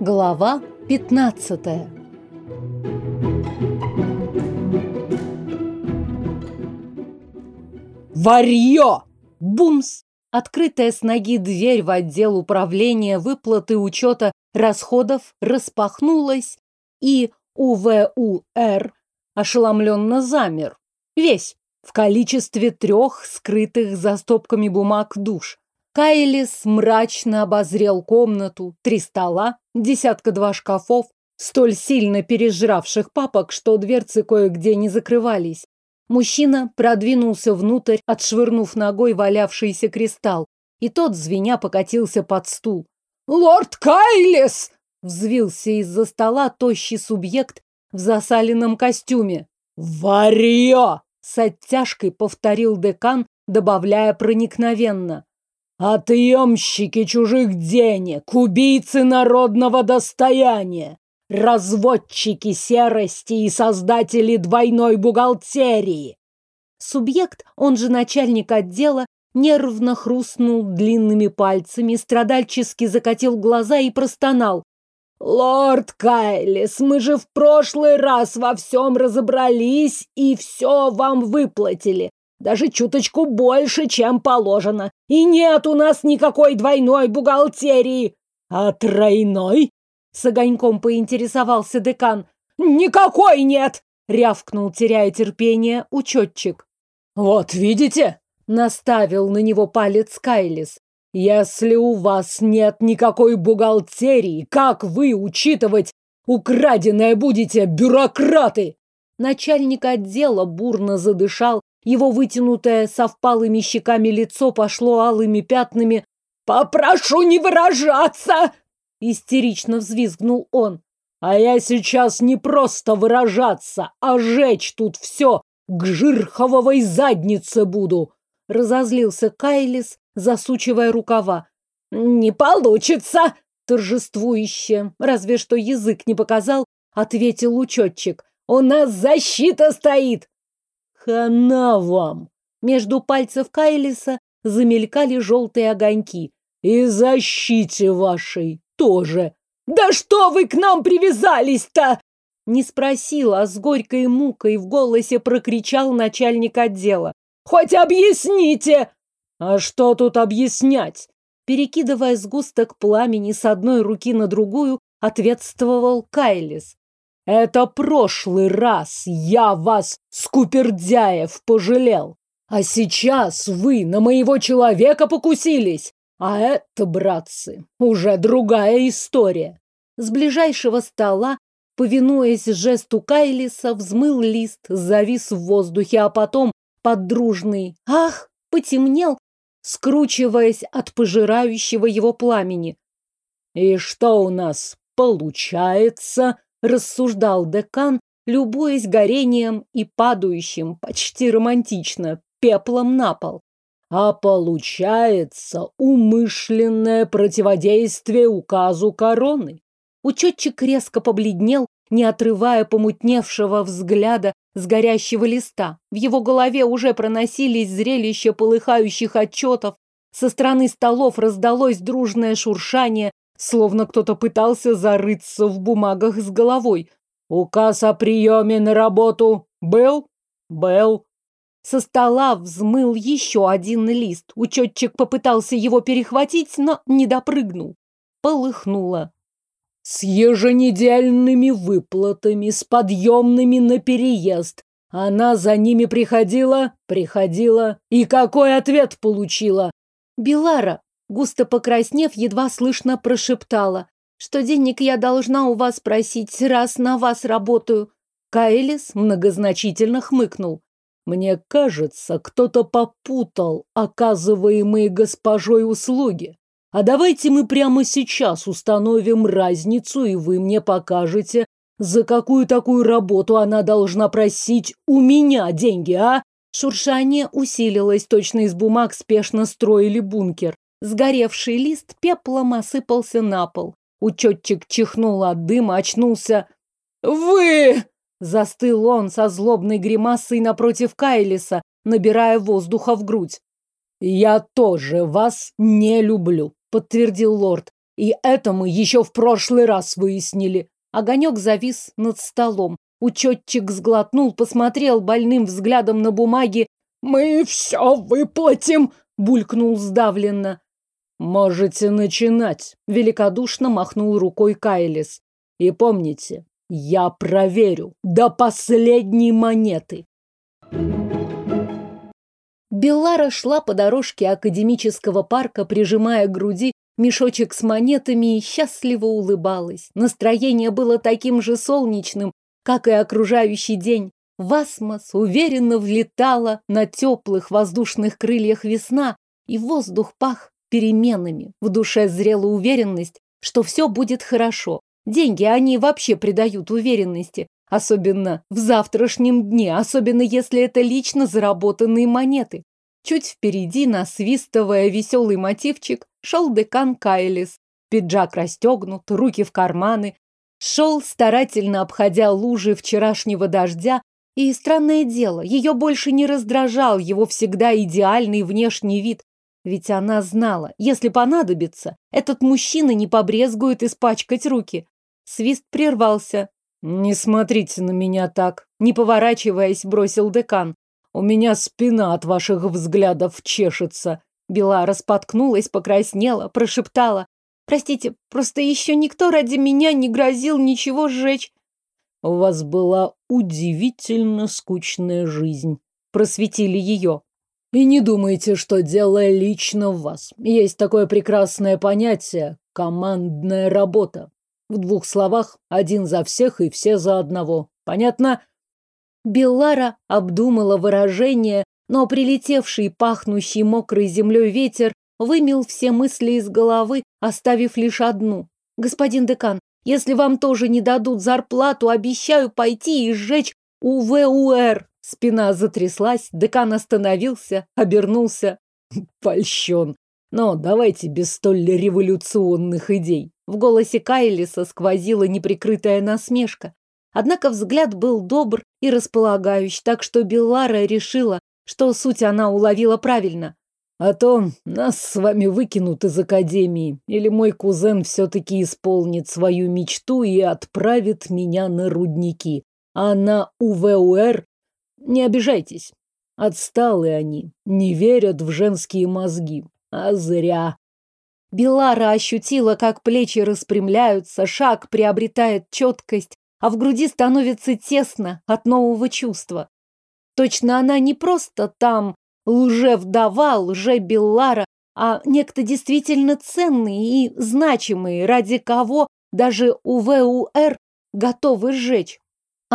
Глава 15 Варьё! Бумс! Открытая с ноги дверь в отдел управления выплаты учета расходов распахнулась, и УВУР ошеломленно замер. Весь, в количестве трех скрытых за стопками бумаг душ. Кайлис мрачно обозрел комнату, три стола, десятка-два шкафов, столь сильно пережравших папок, что дверцы кое-где не закрывались. Мужчина продвинулся внутрь, отшвырнув ногой валявшийся кристалл, и тот, звеня, покатился под стул. «Лорд Кайлис!» — взвился из-за стола тощий субъект в засаленном костюме. «Варьё!» — с оттяжкой повторил декан, добавляя проникновенно. «Отъемщики чужих денег, убийцы народного достояния, разводчики серости и создатели двойной бухгалтерии!» Субъект, он же начальник отдела, нервно хрустнул длинными пальцами, страдальчески закатил глаза и простонал. «Лорд Кайлис, мы же в прошлый раз во всем разобрались и все вам выплатили. Даже чуточку больше, чем положено. И нет у нас никакой двойной бухгалтерии. А тройной?» С огоньком поинтересовался декан. «Никакой нет!» — рявкнул, теряя терпение, учетчик. «Вот видите?» — наставил на него палец Кайлис. Если у вас нет никакой бухгалтерии, как вы учитывать украденное будете, бюрократы? Начальник отдела бурно задышал, его вытянутое со впалыми щеками лицо пошло алыми пятнами. «Попрошу не выражаться!» Истерично взвизгнул он. «А я сейчас не просто выражаться, а жечь тут все к жирховой заднице буду!» Разозлился Кайлис, засучивая рукава. «Не получится!» Торжествующе, разве что язык не показал, ответил учетчик. «У нас защита стоит!» «Хана вам!» Между пальцев Кайлиса замелькали желтые огоньки. «И защите вашей тоже!» «Да что вы к нам привязались-то?» Не спросил, а с горькой мукой в голосе прокричал начальник отдела. «Хоть объясните!» А что тут объяснять? Перекидывая сгусток пламени с одной руки на другую, ответствовал Кайлис. Это прошлый раз я вас, скупердяев, пожалел. А сейчас вы на моего человека покусились. А это, братцы, уже другая история. С ближайшего стола, повинуясь жесту Кайлиса, взмыл лист, завис в воздухе, а потом под дружный «Ах!» потемнел скручиваясь от пожирающего его пламени. «И что у нас получается?» – рассуждал декан, любуясь горением и падающим, почти романтично, пеплом на пол. А получается умышленное противодействие указу короны. Учетчик резко побледнел, не отрывая помутневшего взгляда с горящего листа. В его голове уже проносились зрелища полыхающих отчетов. Со стороны столов раздалось дружное шуршание, словно кто-то пытался зарыться в бумагах с головой. «Указ о приеме на работу был?» «Был». Со стола взмыл еще один лист. Учетчик попытался его перехватить, но не допрыгнул. Полыхнуло. С еженедельными выплатами, с подъемными на переезд. Она за ними приходила, приходила. И какой ответ получила? Белара, густо покраснев, едва слышно прошептала, что денег я должна у вас просить, раз на вас работаю. Каэлис многозначительно хмыкнул. Мне кажется, кто-то попутал оказываемые госпожой услуги. А давайте мы прямо сейчас установим разницу, и вы мне покажете, за какую такую работу она должна просить у меня деньги, а? Шуршание усилилось, точно из бумаг спешно строили бункер. Сгоревший лист пеплом осыпался на пол. Учетчик чихнул от дыма, очнулся. «Вы!» Застыл он со злобной гримасой напротив Кайлиса, набирая воздуха в грудь. «Я тоже вас не люблю», подтвердил лорд. И это мы еще в прошлый раз выяснили. Огонек завис над столом. Учетчик сглотнул, посмотрел больным взглядом на бумаги. «Мы все выплатим!» — булькнул сдавленно. «Можете начинать», — великодушно махнул рукой Кайлис. «И помните, я проверю до последней монеты». Беллара шла по дорожке академического парка, прижимая к груди мешочек с монетами и счастливо улыбалась. Настроение было таким же солнечным, как и окружающий день. В асмос уверенно влетала на теплых воздушных крыльях весна, и воздух пах переменами. В душе зрела уверенность, что все будет хорошо. Деньги, они вообще придают уверенности, особенно в завтрашнем дне, особенно если это лично заработанные монеты. Чуть впереди, насвистывая веселый мотивчик, шел декан Кайлис. Пиджак расстегнут, руки в карманы. Шел, старательно обходя лужи вчерашнего дождя, и, странное дело, ее больше не раздражал его всегда идеальный внешний вид, ведь она знала, если понадобится, этот мужчина не побрезгует испачкать руки. Свист прервался. «Не смотрите на меня так», — не поворачиваясь, бросил декан. «У меня спина от ваших взглядов чешется». Бела распоткнулась, покраснела, прошептала. «Простите, просто еще никто ради меня не грозил ничего сжечь». «У вас была удивительно скучная жизнь», — просветили ее. И не думайте, что дело лично в вас. Есть такое прекрасное понятие – командная работа. В двух словах, один за всех и все за одного. Понятно? Беллара обдумала выражение, но прилетевший, пахнущий мокрой землей ветер вымел все мысли из головы, оставив лишь одну. «Господин декан, если вам тоже не дадут зарплату, обещаю пойти и сжечь УВУР». Спина затряслась, декан остановился, обернулся. Польщен. Но давайте без столь революционных идей. В голосе Кайлиса сквозила неприкрытая насмешка. Однако взгляд был добр и располагающий, так что Беллара решила, что суть она уловила правильно. А то нас с вами выкинут из академии, или мой кузен все-таки исполнит свою мечту и отправит меня на рудники. А на УВУР не обижайтесь. Отсталые они, не верят в женские мозги. А зря. Белара ощутила, как плечи распрямляются, шаг приобретает четкость, а в груди становится тесно от нового чувства. Точно она не просто там лже-вдова, лже-Беллара, а некто действительно ценный и значимый, ради кого даже УВУР готовы сжечь.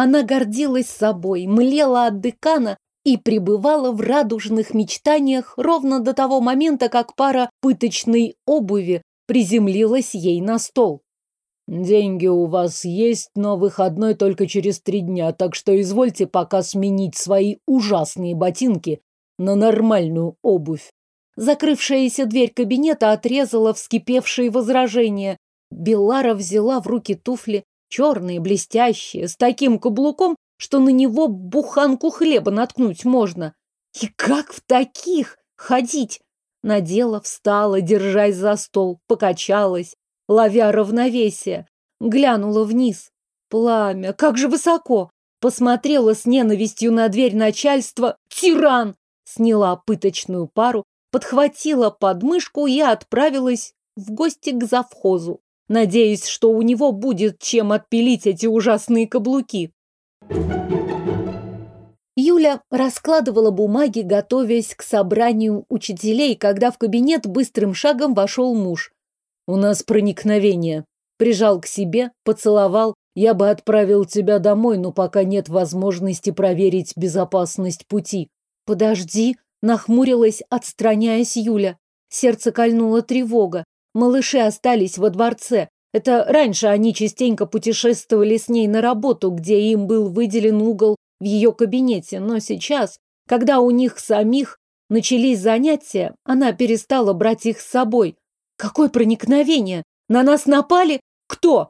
Она гордилась собой, млела от декана и пребывала в радужных мечтаниях ровно до того момента, как пара пыточной обуви приземлилась ей на стол. «Деньги у вас есть, но выходной только через три дня, так что извольте пока сменить свои ужасные ботинки на нормальную обувь». Закрывшаяся дверь кабинета отрезала вскипевшие возражения. Беллара взяла в руки туфли, Черные, блестящие, с таким каблуком, что на него буханку хлеба наткнуть можно. И как в таких ходить? Надела, встала, держась за стол, покачалась, ловя равновесие. Глянула вниз. Пламя, как же высоко! Посмотрела с ненавистью на дверь начальства. Тиран! Сняла пыточную пару, подхватила подмышку и отправилась в гости к завхозу надеясь, что у него будет чем отпилить эти ужасные каблуки. Юля раскладывала бумаги, готовясь к собранию учителей, когда в кабинет быстрым шагом вошел муж. «У нас проникновение». Прижал к себе, поцеловал. «Я бы отправил тебя домой, но пока нет возможности проверить безопасность пути». «Подожди», — нахмурилась, отстраняясь Юля. Сердце кольнула тревога. Малыши остались во дворце. Это раньше они частенько путешествовали с ней на работу, где им был выделен угол в ее кабинете, но сейчас, когда у них самих начались занятия, она перестала брать их с собой. Какое проникновение! На нас напали? Кто?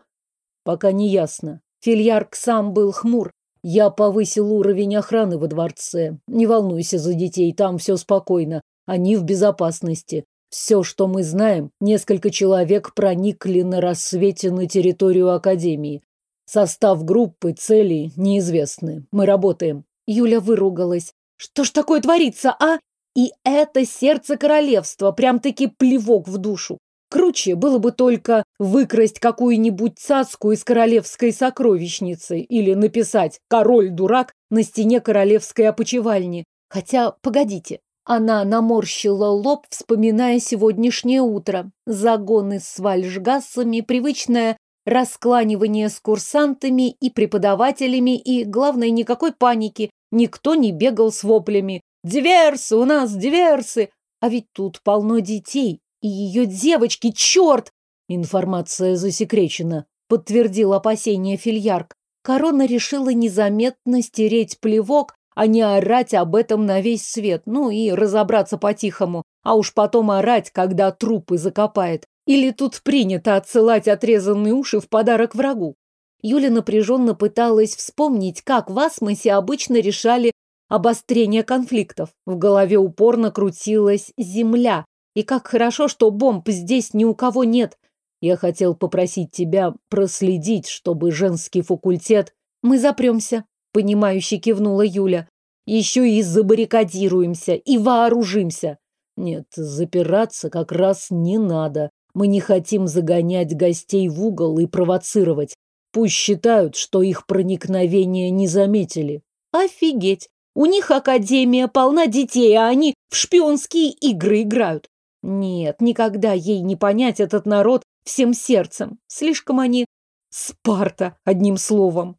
Пока не ясно. Фильярк сам был хмур. Я повысил уровень охраны во дворце. Не волнуйся за детей, там все спокойно. Они в безопасности. Все, что мы знаем, несколько человек проникли на рассвете на территорию Академии. Состав группы, цели неизвестны. Мы работаем. Юля выругалась. Что ж такое творится, а? И это сердце королевства, прям-таки плевок в душу. Круче было бы только выкрасть какую-нибудь цацку из королевской сокровищницы или написать «Король-дурак» на стене королевской опочивальни. Хотя, погодите, она наморщила лоб, вспоминая сегодняшнее утро. Загоны с вальжгассами, привычное раскланивание с курсантами и преподавателями, и, главное, никакой паники. Никто не бегал с воплями. «Диверсы! У нас диверсы!» А ведь тут полно детей. И ее девочки, черт! Информация засекречена, подтвердил опасение Фильярк. Корона решила незаметно стереть плевок, а не орать об этом на весь свет, ну и разобраться по-тихому, а уж потом орать, когда трупы закопает. Или тут принято отсылать отрезанные уши в подарок врагу? Юля напряженно пыталась вспомнить, как в Асмосе обычно решали обострение конфликтов. В голове упорно крутилась земля. И как хорошо, что бомб здесь ни у кого нет. Я хотел попросить тебя проследить, чтобы женский факультет... Мы запремся, понимающе кивнула Юля. Еще и забаррикадируемся, и вооружимся. Нет, запираться как раз не надо. Мы не хотим загонять гостей в угол и провоцировать. Пусть считают, что их проникновение не заметили. Офигеть! У них академия полна детей, а они в шпионские игры играют. Нет, никогда ей не понять этот народ всем сердцем. Слишком они... Спарта, одним словом.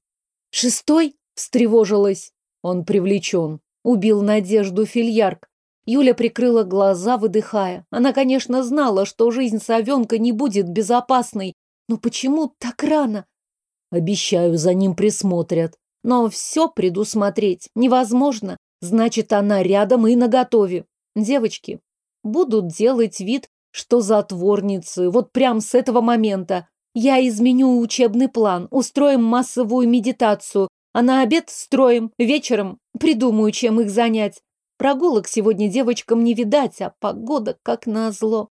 Шестой встревожилась. Он привлечен. Убил Надежду Фильярк. Юля прикрыла глаза, выдыхая. Она, конечно, знала, что жизнь совенка не будет безопасной. Но почему так рано? Обещаю, за ним присмотрят. Но все предусмотреть невозможно. Значит, она рядом и наготове. Девочки будут делать вид, что затворницы. Вот прям с этого момента. Я изменю учебный план, устроим массовую медитацию, а на обед строим, вечером придумаю, чем их занять. Прогулок сегодня девочкам не видать, а погода как назло.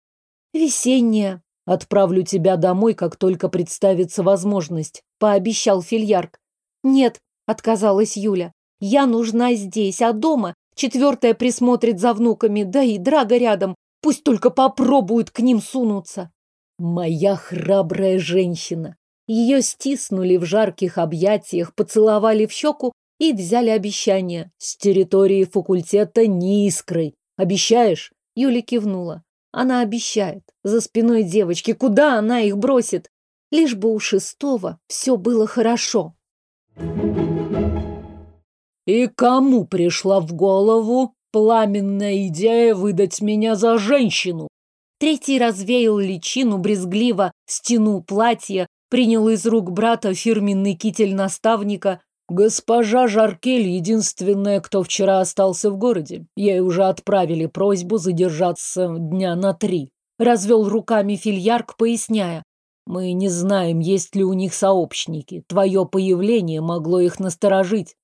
Весенняя. Отправлю тебя домой, как только представится возможность, пообещал Фильярк. Нет, отказалась Юля. Я нужна здесь, а дома четвертая присмотрит за внуками, да и Драга рядом. Пусть только попробуют к ним сунуться. Моя храбрая женщина. Ее стиснули в жарких объятиях, поцеловали в щеку и взяли обещание. С территории факультета ни искрой. Обещаешь? Юля кивнула. Она обещает. За спиной девочки. Куда она их бросит? Лишь бы у шестого все было хорошо. И кому пришла в голову пламенная идея выдать меня за женщину? Третий развеял личину, брезгливо стянул платье, принял из рук брата фирменный китель наставника. Госпожа Жаркель единственная, кто вчера остался в городе. Ей уже отправили просьбу задержаться дня на три. Развел руками фильярк, поясняя. Мы не знаем, есть ли у них сообщники. Твое появление могло их насторожить.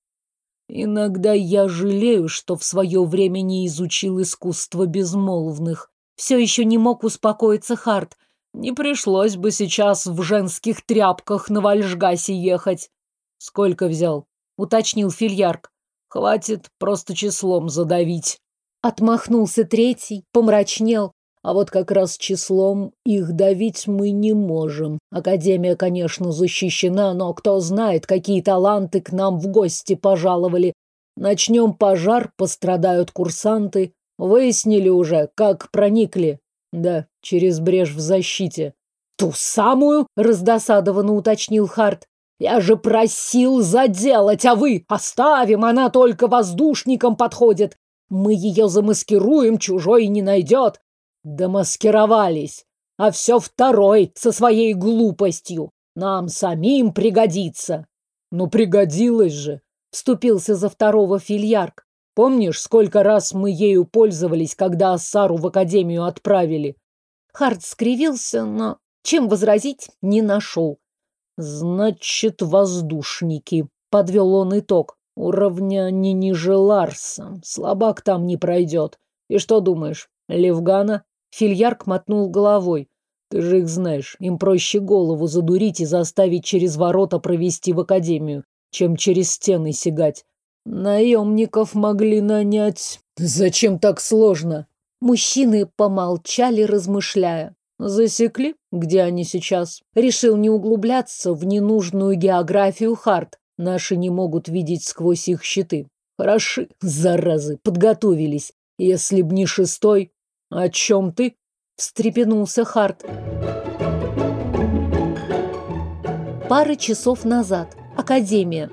Иногда я жалею, что в свое время не изучил искусство безмолвных. Все еще не мог успокоиться Харт. Не пришлось бы сейчас в женских тряпках на Вальжгасе ехать. Сколько взял? Уточнил Фильярк. Хватит просто числом задавить. Отмахнулся третий, помрачнел. А вот как раз числом их давить мы не можем. Академия, конечно, защищена, но кто знает, какие таланты к нам в гости пожаловали. Начнем пожар, пострадают курсанты. Выяснили уже, как проникли. Да, через брешь в защите. Ту самую, раздосадованно уточнил Харт. Я же просил заделать, а вы оставим, она только воздушникам подходит. Мы ее замаскируем, чужой не найдет. Домаскировались. А все второй со своей глупостью. Нам самим пригодится. Ну, пригодилось же. Вступился за второго фильярк. Помнишь, сколько раз мы ею пользовались, когда Ассару в академию отправили? Харт скривился, но чем возразить не нашел. Значит, воздушники. Подвел он итог. Уровня не ниже Ларса. Слабак там не пройдет. И что думаешь, Левгана? Фильярк мотнул головой. Ты же их знаешь, им проще голову задурить и заставить через ворота провести в академию, чем через стены сигать. Наемников могли нанять. Зачем так сложно? Мужчины помолчали, размышляя. Засекли, где они сейчас? Решил не углубляться в ненужную географию Харт. Наши не могут видеть сквозь их щиты. Хороши, заразы, подготовились. Если б не шестой... О чем ты? встрепенулся Харт. Пара часов назад. Академия.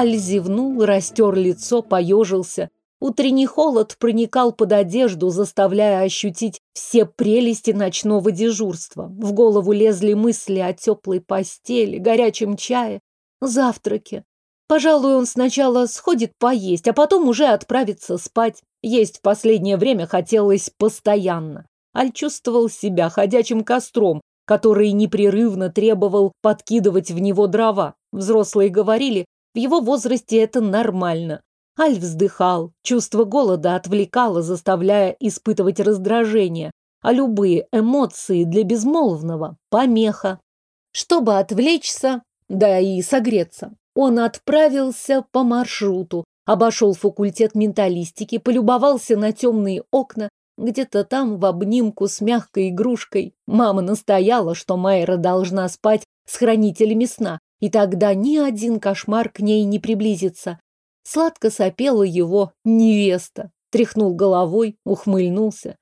Аль зевнул, растер лицо, поежился. Утренний холод проникал под одежду, заставляя ощутить все прелести ночного дежурства. В голову лезли мысли о теплой постели, горячем чае, завтраке. Пожалуй, он сначала сходит поесть, а потом уже отправится спать. Есть в последнее время хотелось постоянно. Аль чувствовал себя ходячим костром, который непрерывно требовал подкидывать в него дрова. Взрослые говорили, в его возрасте это нормально. Аль вздыхал, чувство голода отвлекало, заставляя испытывать раздражение, а любые эмоции для безмолвного – помеха. Чтобы отвлечься, да и согреться, он отправился по маршруту, обошел факультет менталистики, полюбовался на темные окна, где-то там в обнимку с мягкой игрушкой. Мама настояла, что Майра должна спать с хранителями сна, и тогда ни один кошмар к ней не приблизится. Сладко сопела его невеста, тряхнул головой, ухмыльнулся.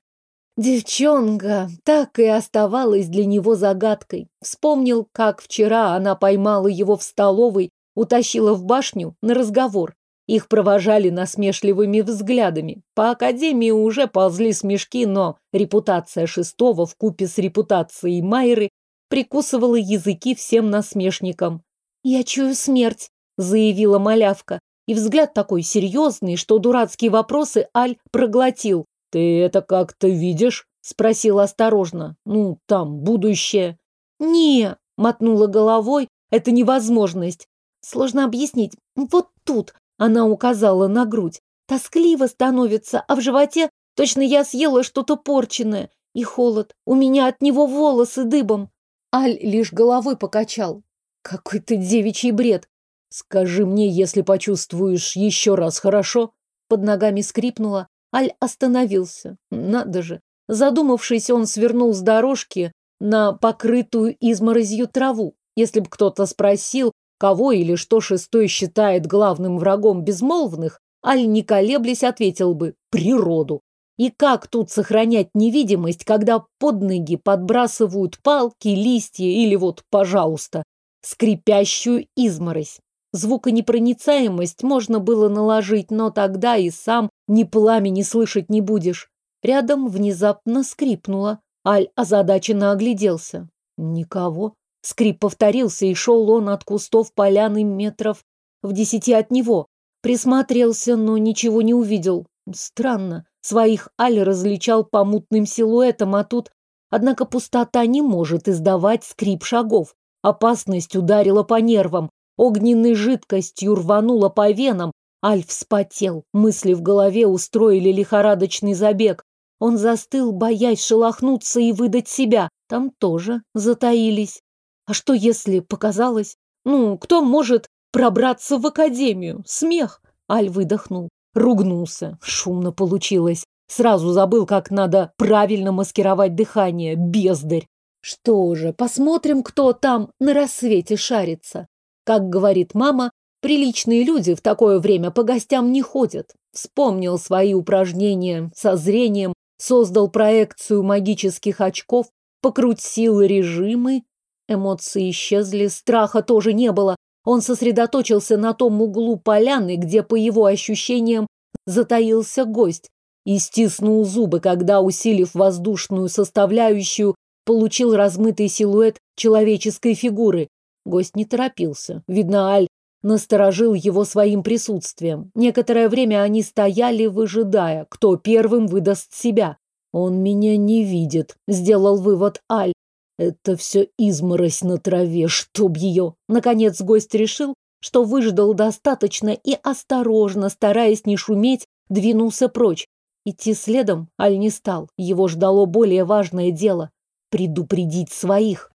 Девчонка так и оставалась для него загадкой. Вспомнил, как вчера она поймала его в столовой утащила в башню на разговор. Их провожали насмешливыми взглядами. По академии уже ползли смешки, но репутация шестого в купе с репутацией Майры прикусывала языки всем насмешникам. «Я чую смерть», — заявила малявка. И взгляд такой серьезный, что дурацкие вопросы Аль проглотил. «Ты это как-то видишь?» — спросил осторожно. «Ну, там, будущее». «Не», — мотнула головой, — «это невозможность. Сложно объяснить. Вот тут она указала на грудь. Тоскливо становится, а в животе точно я съела что-то порченное. И холод. У меня от него волосы дыбом. Аль лишь головой покачал. Какой ты девичий бред. Скажи мне, если почувствуешь еще раз, хорошо? Под ногами скрипнула. Аль остановился. Надо же. Задумавшись, он свернул с дорожки на покрытую изморозью траву. Если бы кто-то спросил, кого или что шестой считает главным врагом безмолвных, Аль, не колеблясь, ответил бы «природу». И как тут сохранять невидимость, когда под ноги подбрасывают палки, листья или вот, пожалуйста, скрипящую изморозь? Звуконепроницаемость можно было наложить, но тогда и сам ни пламени слышать не будешь. Рядом внезапно скрипнуло. Аль озадаченно огляделся. Никого. Скрип повторился, и шел он от кустов поляны метров в десяти от него. Присмотрелся, но ничего не увидел. Странно. Своих Аль различал по мутным силуэтам, а тут... Однако пустота не может издавать скрип шагов. Опасность ударила по нервам. Огненной жидкостью рванула по венам. Аль вспотел. Мысли в голове устроили лихорадочный забег. Он застыл, боясь шелохнуться и выдать себя. Там тоже затаились. А что, если показалось? Ну, кто может пробраться в академию? Смех. Аль выдохнул, ругнулся. Шумно получилось. Сразу забыл, как надо правильно маскировать дыхание. Бездарь. Что же, посмотрим, кто там на рассвете шарится. Как говорит мама, приличные люди в такое время по гостям не ходят. Вспомнил свои упражнения со зрением, создал проекцию магических очков, покрутил режимы Эмоции исчезли, страха тоже не было. Он сосредоточился на том углу поляны, где, по его ощущениям, затаился гость, и стиснул зубы, когда, усилив воздушную составляющую, получил размытый силуэт человеческой фигуры. Гость не торопился. Видно, Аль насторожил его своим присутствием. Некоторое время они стояли, выжидая, кто первым выдаст себя. «Он меня не видит», — сделал вывод Аль. Это все изморозь на траве, чтоб ее. Наконец гость решил, что выждал достаточно и осторожно, стараясь не шуметь, двинулся прочь. Идти следом Аль не стал. Его ждало более важное дело — предупредить своих.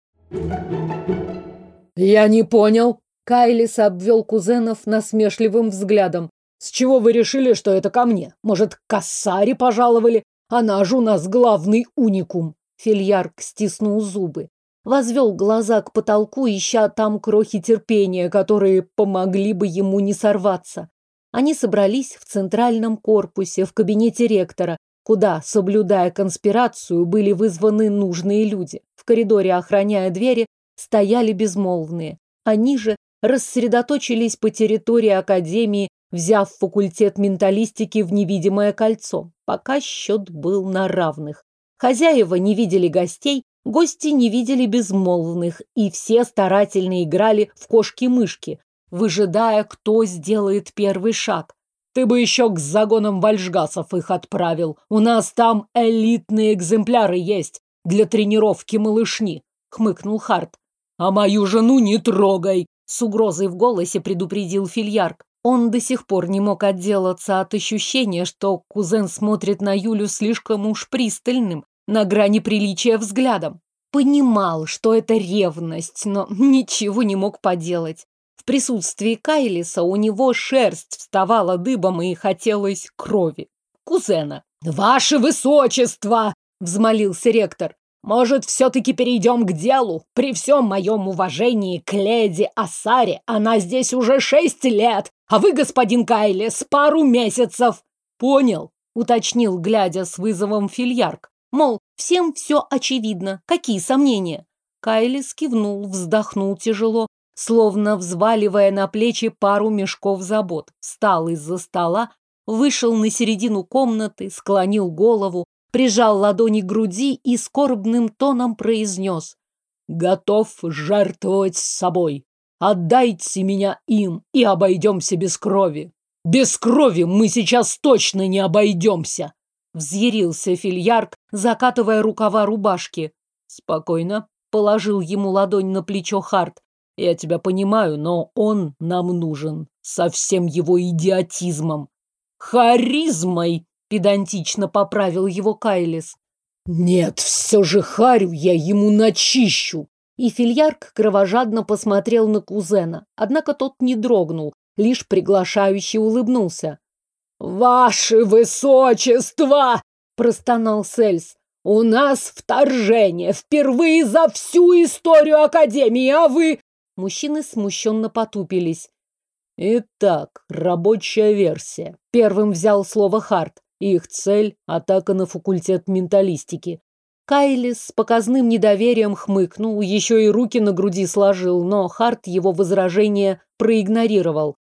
«Я не понял». Кайлис обвел кузенов насмешливым взглядом. «С чего вы решили, что это ко мне? Может, к Кассаре пожаловали? Она же у нас главный уникум». Фильярк стиснул зубы. Возвел глаза к потолку, ища там крохи терпения, которые помогли бы ему не сорваться. Они собрались в центральном корпусе, в кабинете ректора, куда, соблюдая конспирацию, были вызваны нужные люди. В коридоре, охраняя двери, стояли безмолвные. Они же рассредоточились по территории Академии, взяв факультет менталистики в невидимое кольцо. Пока счет был на равных. Хозяева не видели гостей, гости не видели безмолвных, и все старательно играли в кошки-мышки, выжидая, кто сделает первый шаг. Ты бы еще к загонам вальжгасов их отправил. У нас там элитные экземпляры есть для тренировки малышни, хмыкнул Харт. А мою жену не трогай, с угрозой в голосе предупредил Фильярк. Он до сих пор не мог отделаться от ощущения, что кузен смотрит на Юлю слишком уж пристальным, на грани приличия взглядом. Понимал, что это ревность, но ничего не мог поделать. В присутствии Кайлиса у него шерсть вставала дыбом и хотелось крови. Кузена. «Ваше высочество!» — взмолился ректор. «Может, все-таки перейдем к делу? При всем моем уважении к леди Асаре она здесь уже шесть лет, а вы, господин Кайлис, пару месяцев!» «Понял», — уточнил, глядя с вызовом фильярк. Мол, всем все очевидно. Какие сомнения? Кайли скивнул, вздохнул тяжело, словно взваливая на плечи пару мешков забот. Встал из-за стола, вышел на середину комнаты, склонил голову, прижал ладони к груди и скорбным тоном произнес «Готов жертвовать собой. Отдайте меня им, и обойдемся без крови. Без крови мы сейчас точно не обойдемся!» Взъярился фильярк, закатывая рукава рубашки. Спокойно. Положил ему ладонь на плечо Харт. Я тебя понимаю, но он нам нужен. Со всем его идиотизмом. Харизмой, педантично поправил его Кайлис. Нет, все же харю я ему начищу. И фильярк кровожадно посмотрел на кузена. Однако тот не дрогнул, лишь приглашающе улыбнулся. «Ваше высочество!» – простонал Сельс. «У нас вторжение! Впервые за всю историю Академии, а вы...» Мужчины смущенно потупились. «Итак, рабочая версия». Первым взял слово Харт. Их цель – атака на факультет менталистики. Кайлис с показным недоверием хмыкнул, еще и руки на груди сложил, но Харт его возражение проигнорировал.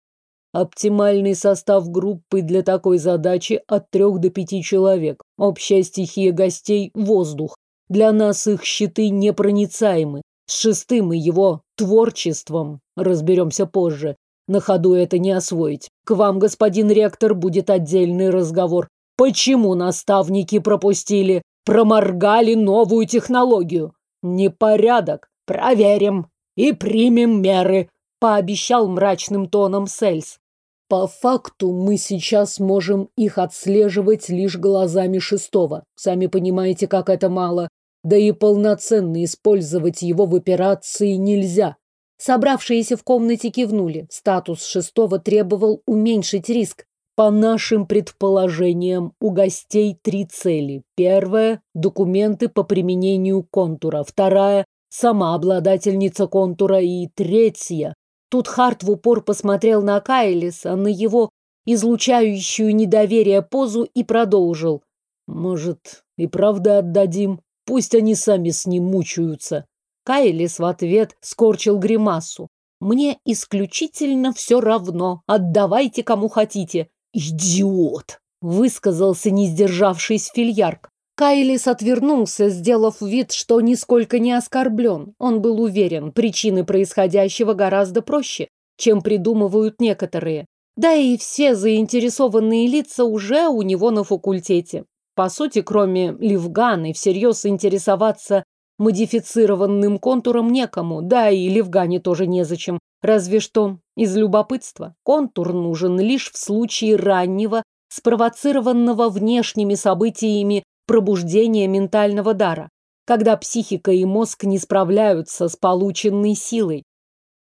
Оптимальный состав группы для такой задачи от трех до пяти человек. Общая стихия гостей – воздух. Для нас их щиты непроницаемы. С шестым и его творчеством разберемся позже. На ходу это не освоить. К вам, господин ректор, будет отдельный разговор. Почему наставники пропустили, проморгали новую технологию? Непорядок. Проверим и примем меры пообещал мрачным тоном Сельс. По факту мы сейчас можем их отслеживать лишь глазами шестого. Сами понимаете, как это мало. Да и полноценно использовать его в операции нельзя. Собравшиеся в комнате кивнули. Статус шестого требовал уменьшить риск. По нашим предположениям, у гостей три цели. Первая – документы по применению контура. Вторая – сама обладательница контура. И третья Тут Харт в упор посмотрел на Кайлиса, на его излучающую недоверие позу и продолжил. «Может, и правда отдадим? Пусть они сами с ним мучаются». Кайлис в ответ скорчил гримасу. «Мне исключительно все равно. Отдавайте кому хотите». «Идиот!» — высказался, не сдержавшись фильярк. Кайлис отвернулся, сделав вид, что нисколько не оскорблен. Он был уверен, причины происходящего гораздо проще, чем придумывают некоторые. Да и все заинтересованные лица уже у него на факультете. По сути, кроме Ливганы, всерьез интересоваться модифицированным контуром некому, да и Левгане тоже незачем. Разве что из любопытства. Контур нужен лишь в случае раннего, спровоцированного внешними событиями пробуждения ментального дара, когда психика и мозг не справляются с полученной силой.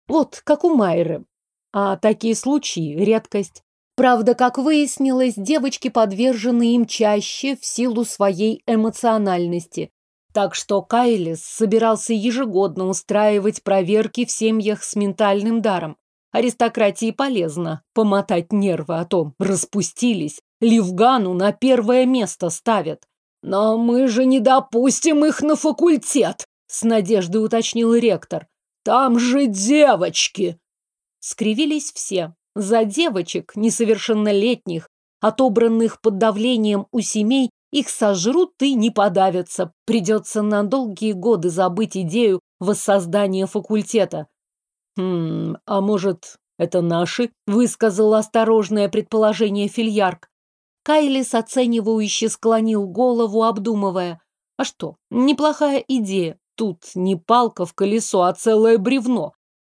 Вот, как у Майры. А такие случаи – редкость. Правда, как выяснилось, девочки подвержены им чаще в силу своей эмоциональности. Так что Кайлис собирался ежегодно устраивать проверки в семьях с ментальным даром. Аристократии полезно помотать нервы о том, распустились, Ливгану на первое место ставят. Но мы же не допустим их на факультет, с надеждой уточнил ректор. Там же девочки. Скривились все. За девочек, несовершеннолетних, отобранных под давлением у семей, их сожрут и не подавятся. Придется на долгие годы забыть идею воссоздания факультета. «Хм, а может, это наши?» – высказал осторожное предположение Фильярк. Кайлис оценивающе склонил голову, обдумывая. «А что, неплохая идея. Тут не палка в колесо, а целое бревно.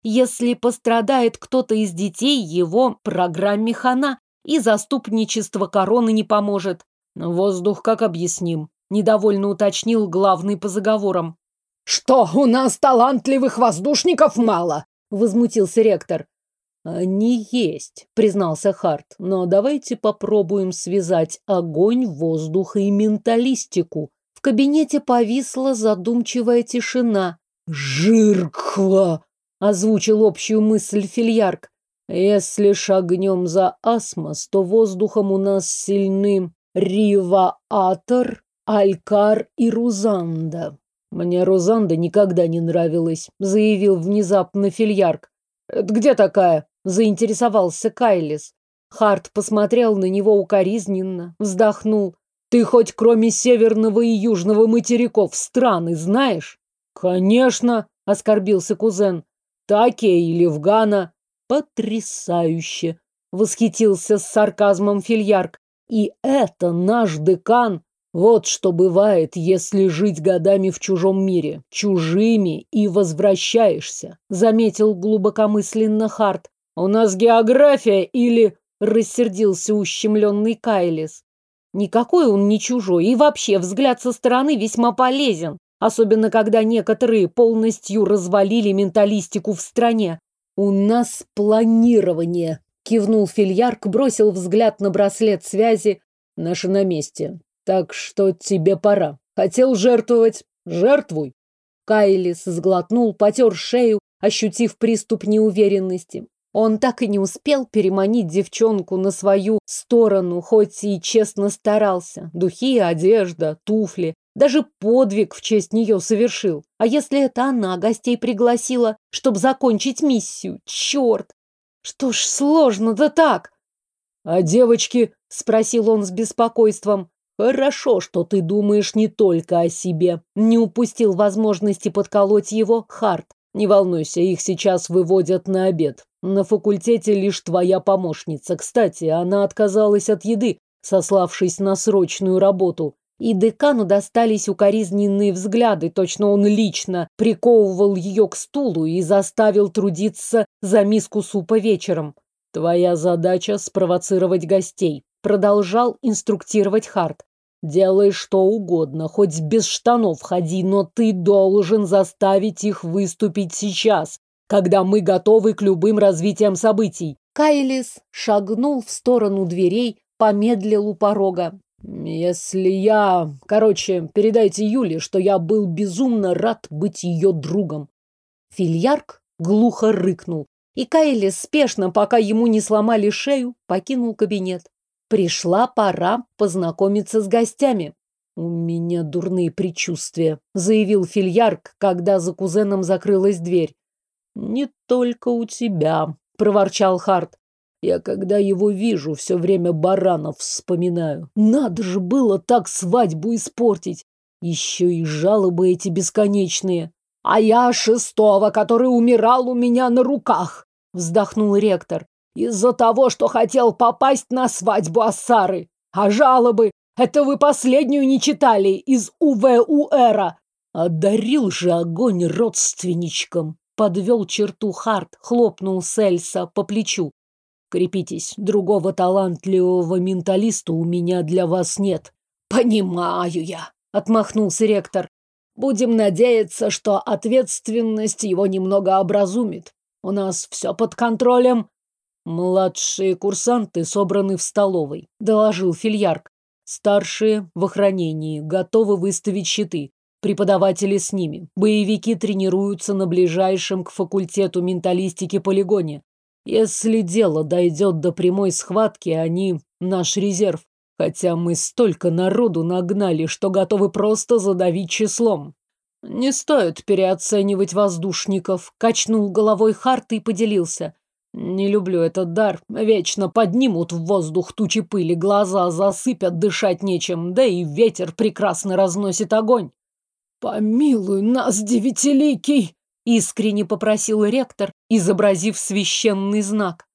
Если пострадает кто-то из детей, его программе хана, и заступничество короны не поможет. Воздух как объясним? Недовольно уточнил главный по заговорам. Что, у нас талантливых воздушников мало? Возмутился ректор. Они есть, признался Харт, но давайте попробуем связать огонь, воздух и менталистику. В кабинете повисла задумчивая тишина. «Жирква!» — озвучил общую мысль Фильярк. «Если шагнем за асмос, то воздухом у нас сильны Риваатор, Алькар и Рузанда». «Мне Рузанда никогда не нравилась», — заявил внезапно Фильярк. «Это где такая?» — заинтересовался Кайлис. Харт посмотрел на него укоризненно, вздохнул. Ты хоть кроме северного и южного материков страны знаешь? Конечно, оскорбился кузен. Такия и Левгана. Потрясающе! Восхитился с сарказмом Фильярк. И это наш декан. Вот что бывает, если жить годами в чужом мире. Чужими и возвращаешься. Заметил глубокомысленно Харт. У нас география или... Рассердился ущемленный Кайлис. Никакой он не чужой, и вообще взгляд со стороны весьма полезен, особенно когда некоторые полностью развалили менталистику в стране. «У нас планирование», — кивнул Фильярк, бросил взгляд на браслет связи. «Наши на месте. Так что тебе пора. Хотел жертвовать? Жертвуй». Кайлис сглотнул, потер шею, ощутив приступ неуверенности. Он так и не успел переманить девчонку на свою сторону, хоть и честно старался. Духи, одежда, туфли. Даже подвиг в честь нее совершил. А если это она гостей пригласила, чтобы закончить миссию? Черт! Что ж сложно-то так? А девочки? Спросил он с беспокойством. Хорошо, что ты думаешь не только о себе. Не упустил возможности подколоть его Харт. Не волнуйся, их сейчас выводят на обед. На факультете лишь твоя помощница. Кстати, она отказалась от еды, сославшись на срочную работу. И декану достались укоризненные взгляды, точно он лично приковывал ее к стулу и заставил трудиться за миску супа вечером. Твоя задача спровоцировать гостей, продолжал инструктировать Харт. Делай что угодно, хоть без штанов ходи, но ты должен заставить их выступить сейчас, когда мы готовы к любым развитиям событий. Кайлис шагнул в сторону дверей, помедлил у порога. Если я... Короче, передайте Юле, что я был безумно рад быть ее другом. Фильярк глухо рыкнул, и Кайлис спешно, пока ему не сломали шею, покинул кабинет. Пришла пора познакомиться с гостями. «У меня дурные предчувствия», — заявил Фильярк, когда за кузеном закрылась дверь. «Не только у тебя», — проворчал Харт. «Я, когда его вижу, все время баранов вспоминаю. Надо же было так свадьбу испортить. Еще и жалобы эти бесконечные. А я шестого, который умирал у меня на руках», — вздохнул ректор. «Из-за того, что хотел попасть на свадьбу Ассары. А жалобы? Это вы последнюю не читали из УВУЭРа. Одарил же огонь родственничкам. Подвел черту Харт, хлопнул Сельса по плечу. Крепитесь, другого талантливого менталиста у меня для вас нет. Понимаю я, отмахнулся ректор. Будем надеяться, что ответственность его немного образумит. У нас все под контролем. Младшие курсанты собраны в столовой, доложил Фильярк. Старшие в охранении, готовы выставить щиты. Преподаватели с ними. Боевики тренируются на ближайшем к факультету менталистики полигоне. Если дело дойдет до прямой схватки, они наш резерв. Хотя мы столько народу нагнали, что готовы просто задавить числом. Не стоит переоценивать воздушников, качнул головой Харт и поделился. Не люблю этот дар. Вечно поднимут в воздух тучи пыли, глаза засыпят, дышать нечем, да и ветер прекрасно разносит огонь. «Помилуй нас, девятиликий!» — искренне попросил ректор, изобразив священный знак.